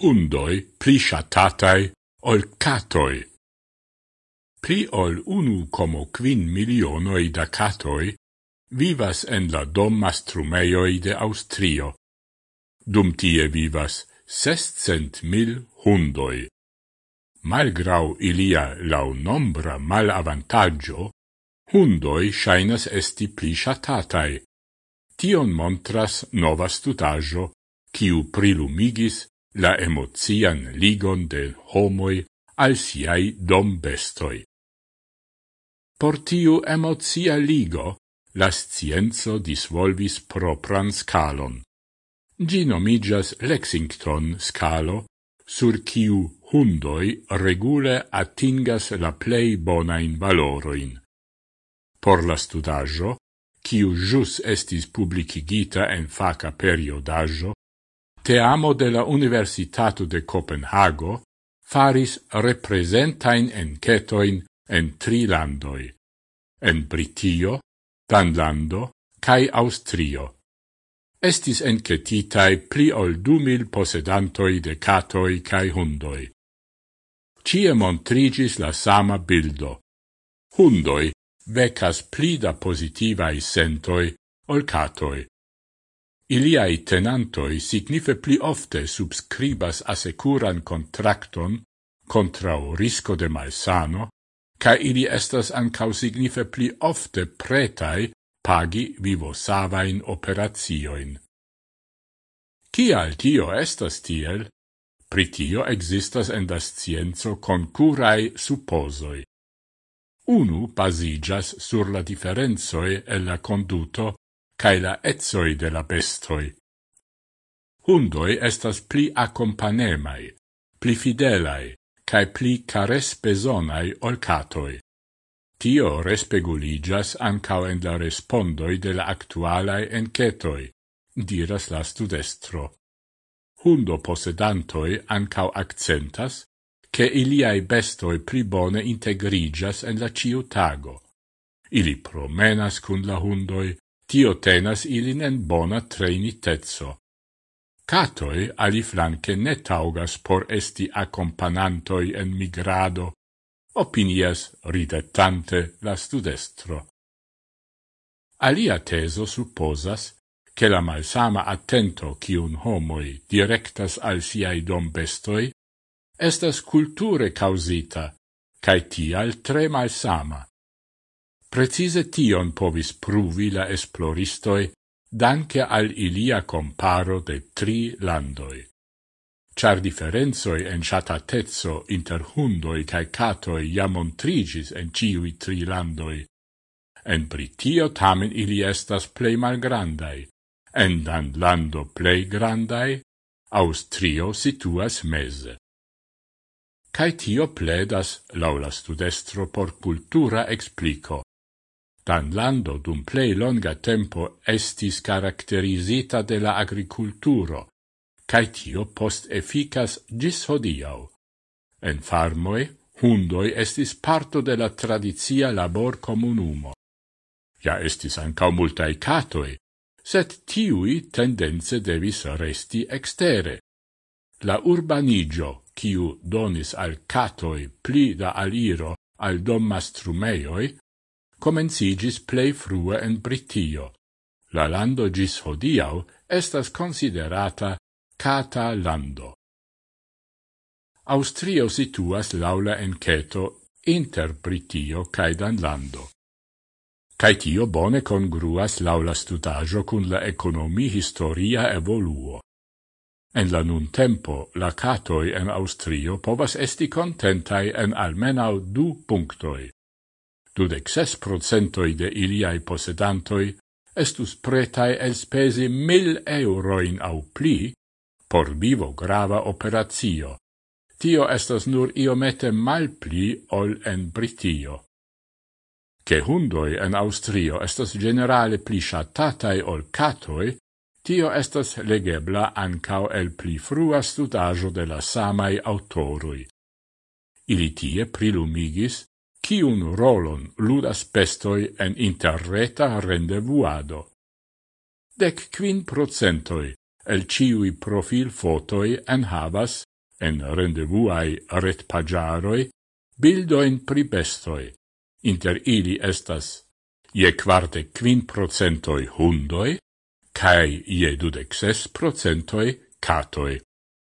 hundoi pli shatatai ol catoi. Pli ol unu como quin milionoi da catoi vivas en la dommastrumeioi de Austrio. Dum tie vivas sescent mil hundoi. Malgrau ilia lau nombra mal avantaggio, hundoi shainas esti pli shatatai. Tion montras nova studaggio, kiu prilumigis la emocian ligon de homoi al siai dombestoi. Por tiu emozia ligo, la scienzo disvolvis propran scalon. Gi nomigas Lexington scalo, sur kiu hundoi regule attingas la plei bonain valoroin. Por la studaggio, kiu jus estis publicigita en faca periodaggio, Te amo de la Universitato de Copenhago faris representain encetoin en tri landoi, en Britio, Danlando, cae Austrio. Estis encetitae pli ol du mil posedantoi de catoi cae hundoi. Cie montrigis la sama bildo. Hundoi vecas pli da positivae sentoi ol catoi. Iliai tenantoi signife pli ofte subscribas asecuran contracton contrao risco de malsano, ca ili estas ancau signife pli ofte pretai pagi vivo savain operazioin. Cial tio estas tiel? Pri tio existas en da scienzo concurai supposoi. Unu basigas sur la differenzoe e la conduto cae la etsoi de la bestoi. Hundoi estas pli accompanemai, pli fidelai, cae pli cares besonai ol catoi. Tio respeguligas ancao en la respondoi de la actualae encetoi, diras la studestro. Hundo posedantoi ancao accentas, che iliai bestoi pli bone integrigas en la ciutago. Ili promenas cun la hundoi, tio tenas ilin en bona treinitezzo. Catoi aliflanque ne taugas por esti accompagnantoi en migrado, opinias ridettante la studestro. Alia teso supposas che la malsama attento cium homoi directas al siai dombestoi estas culture causita, cae tial tre malsama precise tion povis pruvi la esploristoi danke al ilia comparo de tri landoi. Char differenzoi en shatatezzo inter hundoi cae catoi ja montrigis en ciui tri landoi. En pritio tamen ili estas plei malgrandai, en Danlando plei grandai, Austrio situas mese. Cae tio pledas, laula studestro, por cultura explico, Danlando dum plei longa tempo estis caracterizita de la agriculturo, cae tio post efficas gis hodiau. En farmoe, hundoi estis parto de la tradizia labor comunumo. Ja estis ancau multae catoi, set tiui tendenze devis resti extere. La urbanigio, kiu donis al catoi pli da aliro al dom mastrumeioi, comencigis plei frue en Britio. La lando gis hodiau estas considerata cata lando. Austrio situas laula enceto inter Britio cae Danlando. Cae tio bone congruas laula studaggio cun la economi historia evoluo. En la nun tempo, la catoi en Austrio povas esti contentai en almenau du punctoi dudec ses procentoi de iliai posedantoi estus pretai elspesi mil euroin au pli por vivo grava operatio. Tio estas nur iomete mal pli ol en Britio. Che hundoi en Austrio estas generale pli shatatai ol catoi, tio estas legebla ancao el pli frua studajo de la samai autorui. Ili tie prilumigis Ciun rolon ludas pestoi en interreta rendevuado? Dec quin procentoi el ciui profil fotoi en havas, en rendevuai ret pagiaroi, bildoin pri bestoi. Inter ili estas je quarte quin procentoi hundoi, cae je dudexes procentoi catoi.